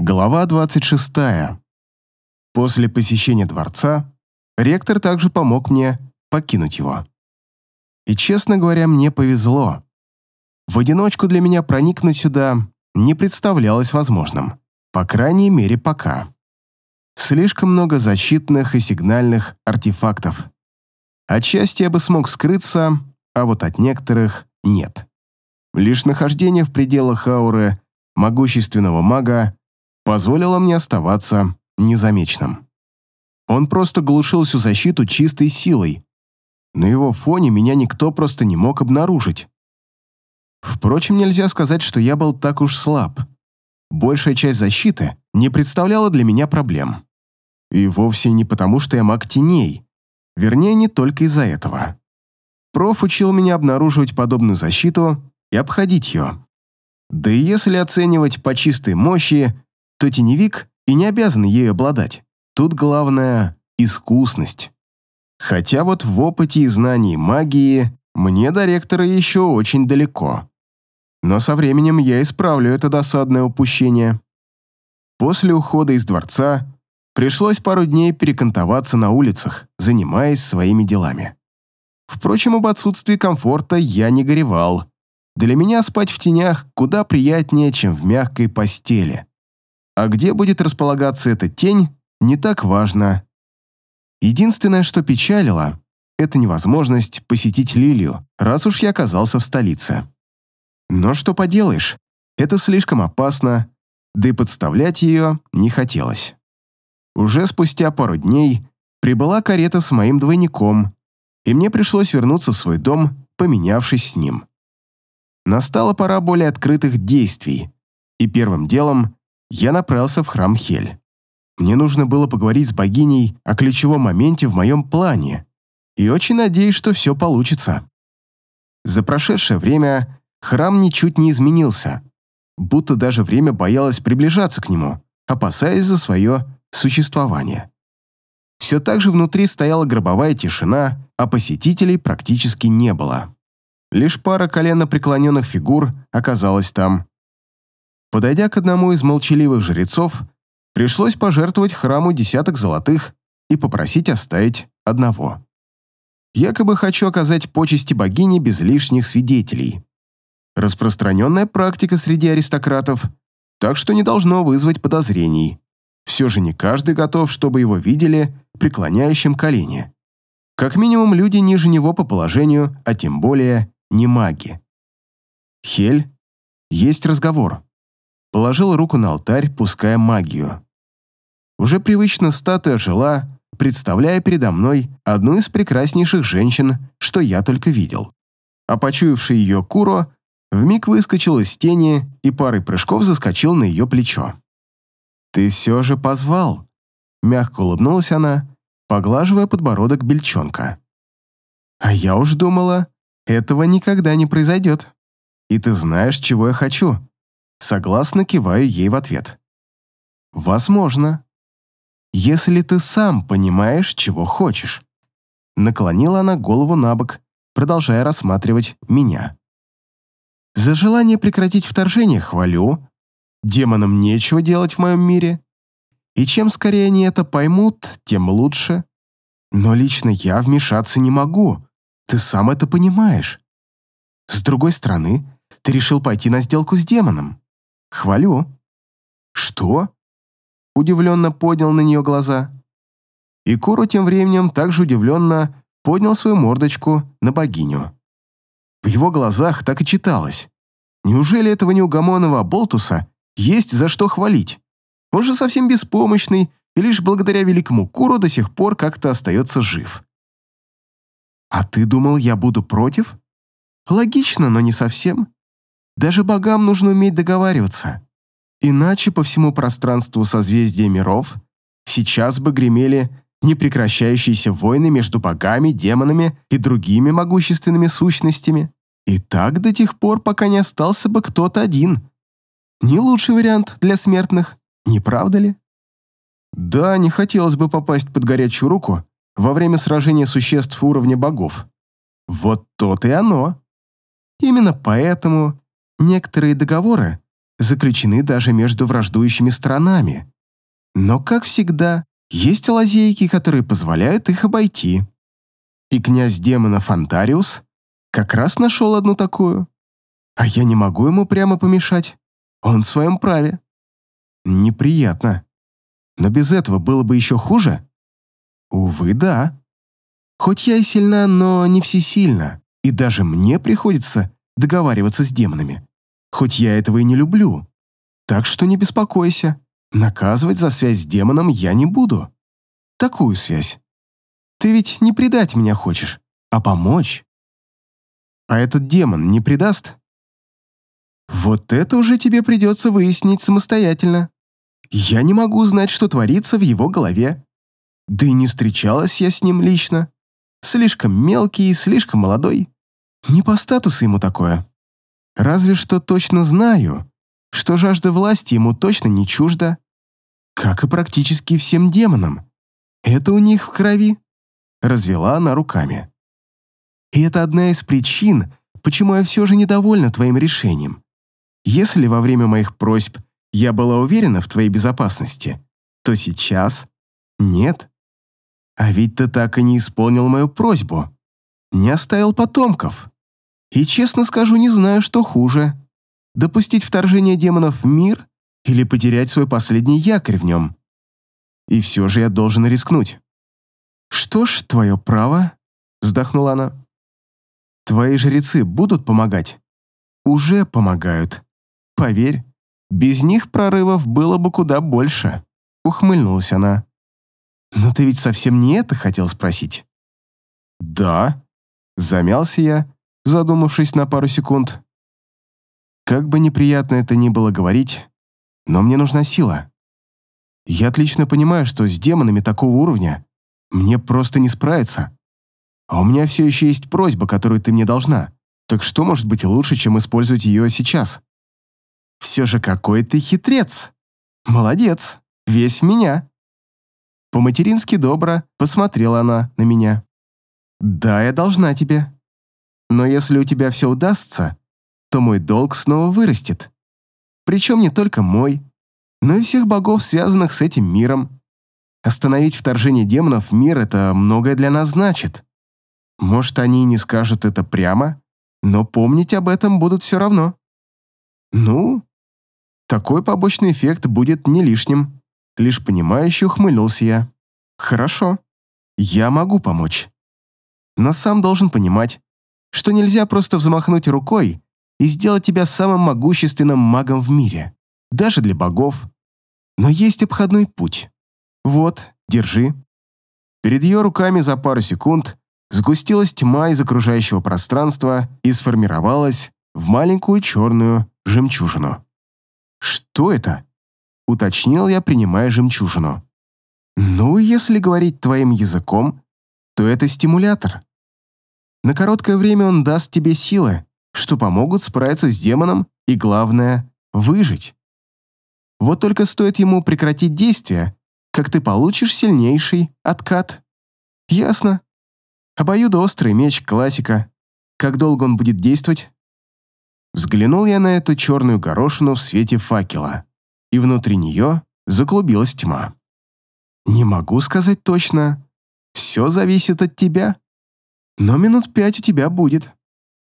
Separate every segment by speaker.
Speaker 1: Глава 26. После посещения дворца ректор также помог мне покинуть его. И, честно говоря, мне повезло. В одиночку для меня проникнуть сюда не представлялось возможным. По крайней мере, пока. Слишком много защитных и сигнальных артефактов. Отчасти я бы смог скрыться, а вот от некоторых нет. Лишь нахождение в пределах ауры могущественного мага позволило мне оставаться незамеченным. Он просто глушил всю защиту чистой силой. На его фоне меня никто просто не мог обнаружить. Впрочем, нельзя сказать, что я был так уж слаб. Большая часть защиты не представляла для меня проблем. И вовсе не потому, что я маг теней. Вернее, не только из-за этого. Проф учил меня обнаруживать подобную защиту и обходить ее. Да и если оценивать по чистой мощи, то теневик и не обязан ею обладать. Тут главное — искусность. Хотя вот в опыте и знании магии мне до ректора еще очень далеко. Но со временем я исправлю это досадное упущение. После ухода из дворца пришлось пару дней перекантоваться на улицах, занимаясь своими делами. Впрочем, об отсутствии комфорта я не горевал. Для меня спать в тенях куда приятнее, чем в мягкой постели. А где будет располагаться эта тень, не так важно. Единственное, что печалило, это невозможность посетить Лилию, раз уж я оказался в столице. Но что поделаешь, это слишком опасно, да и подставлять ее не хотелось. Уже спустя пару дней прибыла карета с моим двойником, и мне пришлось вернуться в свой дом, поменявшись с ним. Настала пора более открытых действий, и первым делом я направился в храм Хель. Мне нужно было поговорить с богиней о ключевом моменте в моем плане, и очень надеюсь, что все получится. За прошедшее время храм ничуть не изменился, будто даже время боялось приближаться к нему, опасаясь за свое существование. Все так же внутри стояла гробовая тишина, а посетителей практически не было. Лишь пара колено преклоненных фигур оказалась там, Подойдя к одному из молчаливых жрецов, пришлось пожертвовать храму десяток золотых и попросить оставить одного. Якобы хочу оказать почести богине без лишних свидетелей. Распространенная практика среди аристократов, так что не должно вызвать подозрений. Все же не каждый готов, чтобы его видели преклоняющим колени. Как минимум люди ниже него по положению, а тем более не маги. Хель, есть разговор положил руку на алтарь, пуская магию. Уже привычно статуя жила, представляя передо мной одну из прекраснейших женщин, что я только видел. А почуявший ее Куро вмиг выскочил из тени и парой прыжков заскочил на ее плечо. «Ты все же позвал», — мягко улыбнулась она, поглаживая подбородок бельчонка. «А я уж думала, этого никогда не произойдет. И ты знаешь, чего я хочу. Согласно киваю ей в ответ. «Возможно. Если ты сам понимаешь, чего хочешь». Наклонила она голову на бок, продолжая рассматривать меня. «За желание прекратить вторжение хвалю. Демонам нечего делать в моем мире. И чем скорее они это поймут, тем лучше. Но лично я вмешаться не могу. Ты сам это понимаешь. С другой стороны, ты решил пойти на сделку с демоном. «Хвалю». «Что?» Удивленно поднял на нее глаза. И Куру тем временем также удивленно поднял свою мордочку на богиню. В его глазах так и читалось. Неужели этого неугомонного Болтуса есть за что хвалить? Он же совсем беспомощный, и лишь благодаря великому Куру до сих пор как-то остается жив. «А ты думал, я буду против?» «Логично, но не совсем. Даже богам нужно уметь договариваться. Иначе по всему пространству созвездия миров сейчас бы гремели непрекращающиеся войны между богами, демонами и другими могущественными сущностями. И так до тех пор, пока не остался бы кто-то один. Не лучший вариант для смертных, не правда ли? Да, не хотелось бы попасть под горячую руку во время сражения существ уровня богов. Вот то-то и оно. Именно поэтому Некоторые договоры заключены даже между враждующими сторонами. Но, как всегда, есть лазейки, которые позволяют их обойти. И князь демона Фантариус как раз нашел одну такую. А я не могу ему прямо помешать. Он в своем праве. Неприятно. Но без этого было бы еще хуже? Увы, да. Хоть я и сильна, но не всесильна. И даже мне приходится договариваться с демонами. Хоть я этого и не люблю. Так что не беспокойся. Наказывать за связь с демоном я не буду. Такую связь. Ты ведь не предать меня хочешь, а помочь. А этот демон не предаст? Вот это уже тебе придется выяснить самостоятельно. Я не могу знать, что творится в его голове. Да и не встречалась я с ним лично. Слишком мелкий и слишком молодой. Не по статусу ему такое. Разве что точно знаю, что жажда власти ему точно не чужда. Как и практически всем демонам. Это у них в крови. Развела она руками. И это одна из причин, почему я все же недовольна твоим решением. Если во время моих просьб я была уверена в твоей безопасности, то сейчас нет. А ведь ты так и не исполнил мою просьбу. Не оставил потомков. И, честно скажу, не знаю, что хуже. Допустить вторжение демонов в мир или потерять свой последний якорь в нем. И все же я должен рискнуть. «Что ж, твое право», — вздохнула она. «Твои жрецы будут помогать?» «Уже помогают. Поверь, без них прорывов было бы куда больше», — ухмыльнулась она. «Но ты ведь совсем не это хотел спросить?» «Да», — замялся я, задумавшись на пару секунд. Как бы неприятно это ни было говорить, но мне нужна сила. Я отлично понимаю, что с демонами такого уровня мне просто не справиться. А у меня все еще есть просьба, которую ты мне должна. Так что может быть лучше, чем использовать ее сейчас? Все же какой ты хитрец. Молодец, весь в меня. По-матерински добро посмотрела она на меня. Да, я должна тебе. Но если у тебя все удастся, то мой долг снова вырастет. Причем не только мой, но и всех богов, связанных с этим миром. Остановить вторжение демонов в мир — это многое для нас значит. Может, они и не скажут это прямо, но помнить об этом будут все равно. Ну, такой побочный эффект будет не лишним. Лишь понимающе ухмыльнулся я. Хорошо, я могу помочь. Но сам должен понимать, что нельзя просто взмахнуть рукой и сделать тебя самым могущественным магом в мире, даже для богов. Но есть обходной путь. Вот, держи. Перед ее руками за пару секунд сгустилась тьма из окружающего пространства и сформировалась в маленькую черную жемчужину. «Что это?» — уточнил я, принимая жемчужину. «Ну, если говорить твоим языком, то это стимулятор. На короткое время он даст тебе силы, что помогут справиться с демоном и, главное, выжить. Вот только стоит ему прекратить действие, как ты получишь сильнейший откат. Ясно. Обоюдоострый меч, классика. Как долго он будет действовать? Взглянул я на эту черную горошину в свете факела, и внутри нее заклубилась тьма. Не могу сказать точно. Все зависит от тебя. Но минут пять у тебя будет.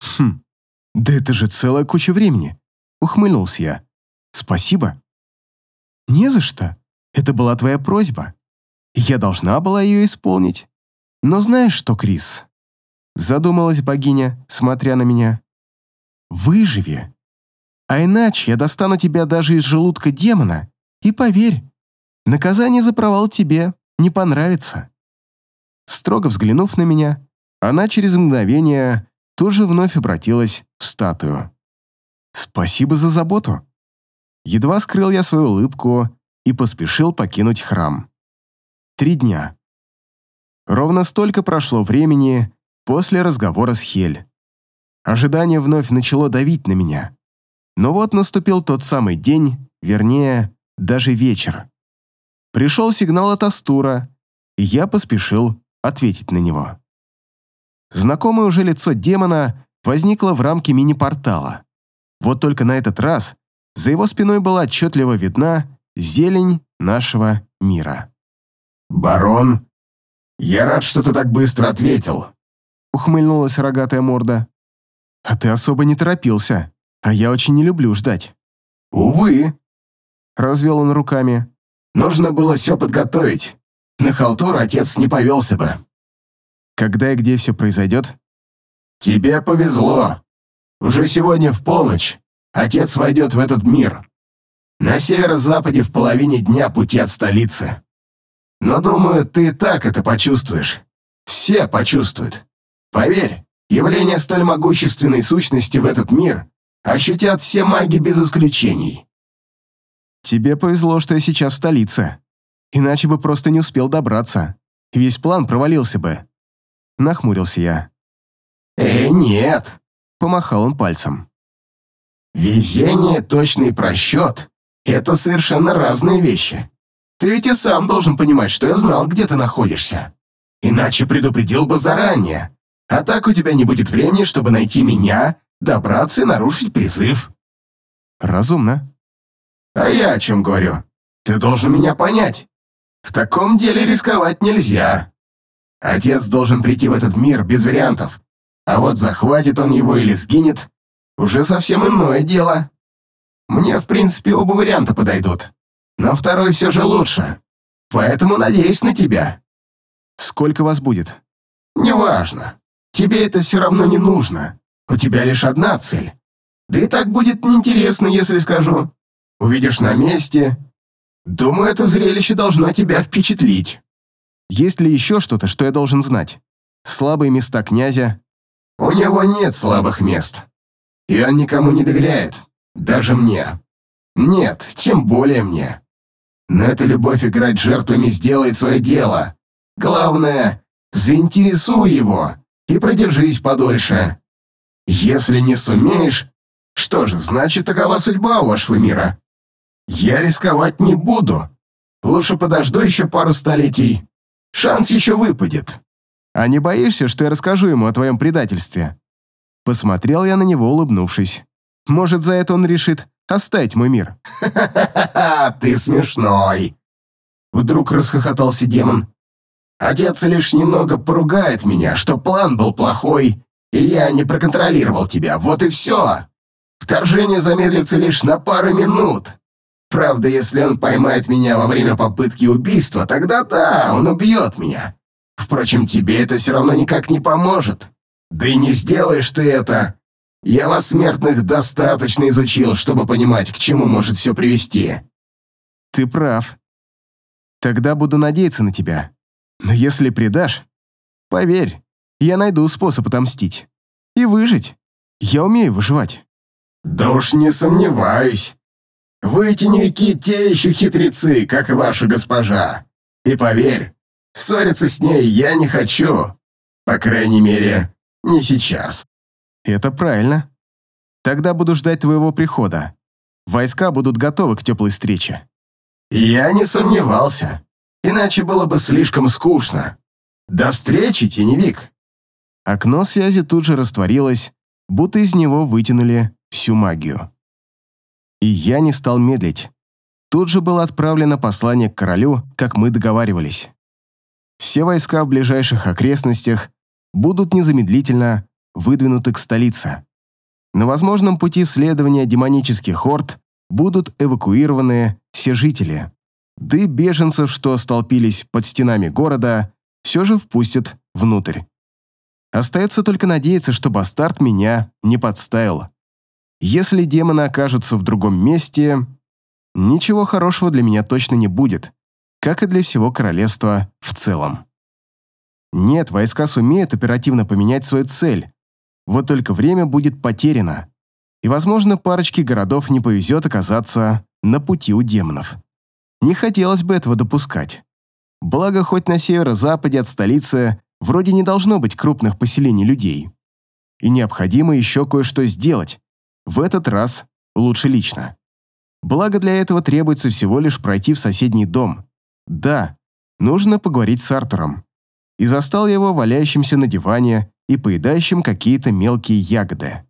Speaker 1: Хм, да это же целая куча времени. Ухмыльнулся я. Спасибо. Не за что. Это была твоя просьба. Я должна была ее исполнить. Но знаешь что, Крис? Задумалась богиня, смотря на меня. Выживи. А иначе я достану тебя даже из желудка демона. И поверь, наказание за провал тебе не понравится. Строго взглянув на меня, она через мгновение тоже вновь обратилась в статую. «Спасибо за заботу». Едва скрыл я свою улыбку и поспешил покинуть храм. Три дня. Ровно столько прошло времени после разговора с Хель. Ожидание вновь начало давить на меня. Но вот наступил тот самый день, вернее, даже вечер. Пришел сигнал от Астура, и я поспешил ответить на него. Знакомое уже лицо демона возникло в рамке мини-портала. Вот только на этот раз За его спиной была отчетливо видна зелень нашего мира.
Speaker 2: «Барон, я рад, что ты так быстро ответил», —
Speaker 1: ухмыльнулась рогатая морда. «А ты особо не торопился, а я очень не люблю ждать».
Speaker 2: «Увы», —
Speaker 1: развел он руками.
Speaker 2: «Нужно было все подготовить. На халтуру отец не повелся бы».
Speaker 1: «Когда и где все произойдет?»
Speaker 2: «Тебе повезло. Уже сегодня в полночь отец войдет в этот мир. На северо-западе в половине дня пути от столицы. Но, думаю, ты и так это почувствуешь. Все почувствуют. Поверь, явление столь могущественной сущности в этот мир ощутят все маги без исключений.
Speaker 1: Тебе повезло, что я сейчас в столице. Иначе бы просто не успел добраться. Весь план провалился бы. Нахмурился я.
Speaker 2: «Э, нет», —
Speaker 1: помахал он пальцем.
Speaker 2: «Везение, точный просчет — это совершенно разные вещи. Ты ведь и сам должен понимать, что я знал, где ты находишься. Иначе предупредил бы заранее. А так у тебя не будет времени, чтобы найти меня, добраться и нарушить призыв.
Speaker 1: Разумно.
Speaker 2: А я о чем говорю? Ты должен меня понять. В таком деле рисковать нельзя. Отец должен прийти в этот мир без вариантов. А вот захватит он его или сгинет, уже совсем иное дело. Мне, в принципе, оба варианта подойдут но второй все же лучше. Поэтому надеюсь на тебя».
Speaker 1: «Сколько вас будет?»
Speaker 2: «Неважно. Тебе это все равно не нужно. У тебя лишь одна цель. Да и так будет неинтересно, если скажу. Увидишь на месте. Думаю, это зрелище должно тебя впечатлить».
Speaker 1: «Есть ли еще что-то, что я должен знать? Слабые места князя?»
Speaker 2: «У него нет слабых мест. И он никому не доверяет. Даже мне. Нет, тем более мне. Но эта любовь играть жертвами сделает свое дело. Главное, заинтересуй его и продержись подольше. Если не сумеешь, что же, значит, такова судьба вашего мира. Я рисковать не буду. Лучше подожду еще пару столетий. Шанс еще выпадет.
Speaker 1: А не боишься, что я расскажу ему о твоем предательстве? Посмотрел я на него, улыбнувшись. Может, за это он решит оставить мой мир.
Speaker 2: «Ха-ха-ха, ты смешной!» Вдруг расхохотался демон. «Отец лишь немного поругает меня, что план был плохой, и я не проконтролировал тебя, вот и все. Вторжение замедлится лишь на пару минут. Правда, если он поймает меня во время попытки убийства, тогда да, он убьет меня. Впрочем, тебе это все равно никак не поможет. Да и не сделаешь ты это, я вас, смертных, достаточно изучил, чтобы понимать, к чему может все привести».
Speaker 1: «Ты прав. Тогда буду надеяться на тебя. Но если предашь, поверь, я найду способ отомстить. И выжить. Я умею выживать».
Speaker 2: «Да уж не сомневаюсь. Вы, теневики, те еще хитрецы, как и ваша госпожа. И поверь, ссориться с ней я не хочу. По крайней мере, не сейчас».
Speaker 1: Это правильно. Тогда буду ждать твоего прихода. Войска будут готовы к теплой встрече.
Speaker 2: Я не сомневался. Иначе было бы слишком скучно. До встречи, теневик.
Speaker 1: Окно связи тут же растворилось, будто из него вытянули всю магию. И я не стал медлить. Тут же было отправлено послание к королю, как мы договаривались. Все войска в ближайших окрестностях будут незамедлительно выдвинуты к столице. На возможном пути следования демонических орд будут эвакуированы все жители. Да и беженцев, что столпились под стенами города, все же впустят внутрь. Остается только надеяться, что бастард меня не подставил. Если демоны окажутся в другом месте, ничего хорошего для меня точно не будет, как и для всего королевства в целом. Нет, войска сумеют оперативно поменять свою цель, вот только время будет потеряно, и, возможно, парочке городов не повезет оказаться на пути у демонов. Не хотелось бы этого допускать. Благо, хоть на северо-западе от столицы вроде не должно быть крупных поселений людей. И необходимо еще кое-что сделать. В этот раз лучше лично. Благо, для этого требуется всего лишь пройти в соседний дом. Да, нужно поговорить с Артуром. И застал его валяющимся на диване и поедающим какие-то мелкие ягоды.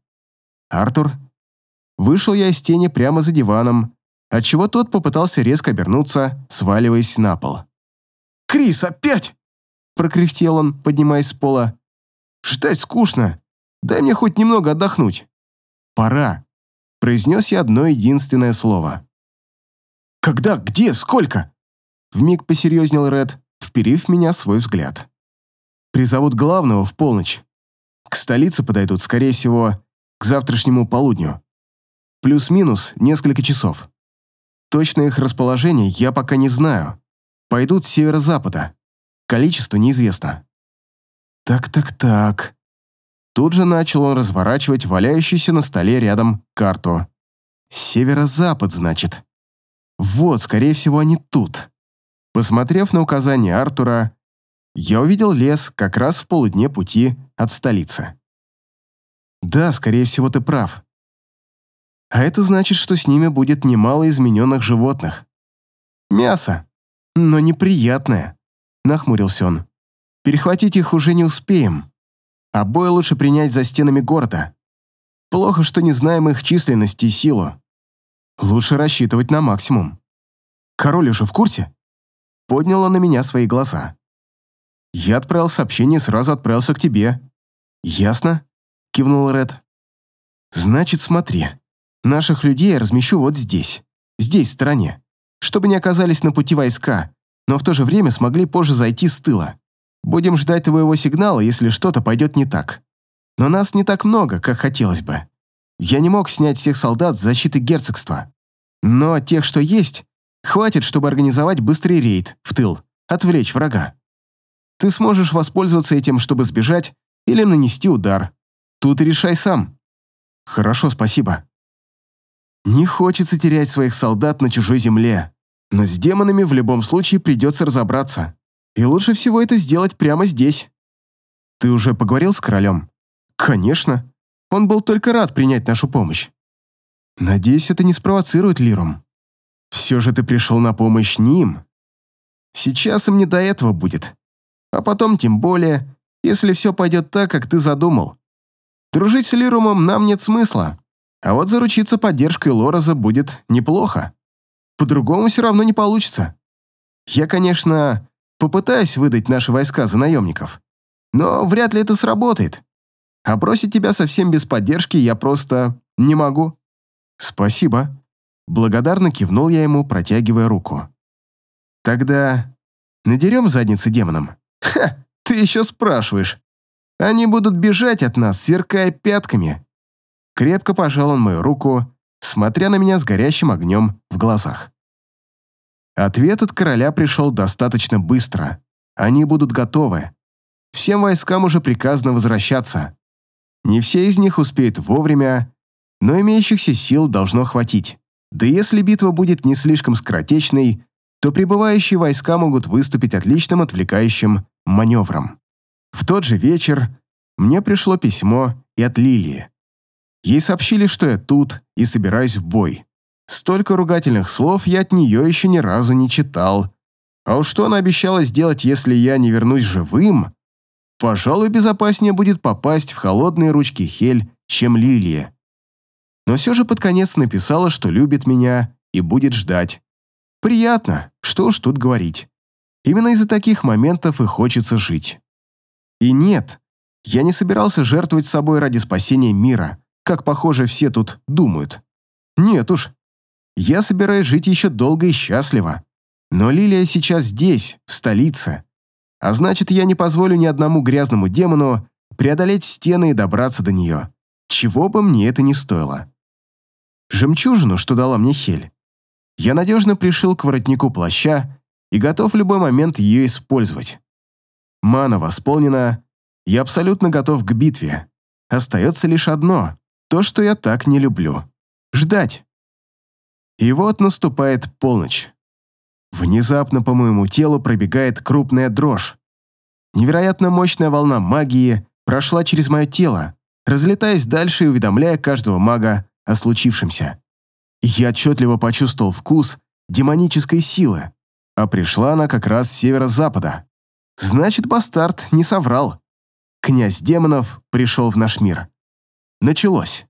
Speaker 1: Артур Вышел я из тени прямо за диваном, отчего тот попытался резко обернуться, сваливаясь на пол.
Speaker 3: «Крис, опять!» – прокряхтел он, поднимаясь с пола. «Ждать скучно. Дай мне хоть немного отдохнуть».
Speaker 1: «Пора», – произнес я одно единственное слово.
Speaker 3: «Когда? Где? Сколько?»
Speaker 1: Вмиг посерьезнел Ред, вперив в меня свой взгляд. «Призовут главного в полночь. К столице подойдут, скорее всего, к завтрашнему полудню. Плюс-минус несколько часов. Точное их расположение я пока не знаю. Пойдут с северо-запада. Количество неизвестно. Так-так-так. Тут же начал он разворачивать валяющуюся на столе рядом карту. Северо-запад, значит. Вот, скорее всего, они тут. Посмотрев на указание Артура, я увидел лес как раз в полудне пути от столицы. Да, скорее всего, ты прав. А это значит, что с ними будет немало измененных животных. Мясо, но неприятное, нахмурился он. Перехватить их уже не успеем. А бой лучше принять за стенами города. Плохо, что не знаем их численность и силу. Лучше рассчитывать на максимум. Король уже в курсе? Поднял он на меня свои глаза. Я отправил сообщение и сразу отправился к тебе. Ясно? Кивнул Ред. Значит, смотри. Наших людей я размещу вот здесь. Здесь, в стороне. Чтобы не оказались на пути войска, но в то же время смогли позже зайти с тыла. Будем ждать твоего сигнала, если что-то пойдет не так. Но нас не так много, как хотелось бы. Я не мог снять всех солдат с защиты герцогства. Но тех, что есть, хватит, чтобы организовать быстрый рейд в тыл, отвлечь врага. Ты сможешь воспользоваться этим, чтобы сбежать или нанести удар. Тут решай сам. Хорошо, спасибо. Не хочется терять своих солдат на чужой земле, но с демонами в любом случае придется разобраться. И лучше всего это сделать прямо здесь. Ты уже поговорил с королем? Конечно. Он был только рад принять нашу помощь. Надеюсь, это не спровоцирует Лирум. Все же ты пришел на помощь ним. Сейчас им не до этого будет. А потом тем более, если все пойдет так, как ты задумал. Дружить с Лирумом нам нет смысла. А вот заручиться поддержкой Лороза будет неплохо. По-другому все равно не получится. Я, конечно, попытаюсь выдать наши войска за наемников, но вряд ли это сработает. А бросить тебя совсем без поддержки я просто не могу». «Спасибо». Благодарно кивнул я ему, протягивая руку. «Тогда надерем задницы демонам?» «Ха, ты еще спрашиваешь. Они будут бежать от нас, сверкая пятками». Крепко пожал он мою руку, смотря на меня с горящим огнем в глазах. Ответ от короля пришел достаточно быстро. Они будут готовы. Всем войскам уже приказано возвращаться. Не все из них успеют вовремя, но имеющихся сил должно хватить. Да если битва будет не слишком скоротечной, то прибывающие войска могут выступить отличным отвлекающим маневром. В тот же вечер мне пришло письмо и от Лилии. Ей сообщили, что я тут и собираюсь в бой. Столько ругательных слов я от нее еще ни разу не читал. А уж что она обещала сделать, если я не вернусь живым? Пожалуй, безопаснее будет попасть в холодные ручки Хель, чем Лилия. Но все же под конец написала, что любит меня и будет ждать. Приятно, что уж тут говорить. Именно из-за таких моментов и хочется жить. И нет, я не собирался жертвовать собой ради спасения мира, как, похоже, все тут думают. Нет уж. Я собираюсь жить еще долго и счастливо. Но Лилия сейчас здесь, в столице. А значит, я не позволю ни одному грязному демону преодолеть стены и добраться до нее. Чего бы мне это ни стоило. Жемчужину, что дала мне Хель, я надежно пришил к воротнику плаща и готов в любой момент ее использовать. Мана восполнена, я абсолютно готов к битве. Остается лишь одно, то, что я так не люблю. Ждать. И вот наступает полночь. Внезапно по моему телу пробегает крупная дрожь. Невероятно мощная волна магии прошла через мое тело, разлетаясь дальше и уведомляя каждого мага о случившемся. Я отчетливо почувствовал вкус демонической силы, а пришла она как раз с северо-запада. Значит, бастард не соврал. Князь демонов пришел в наш мир. Началось.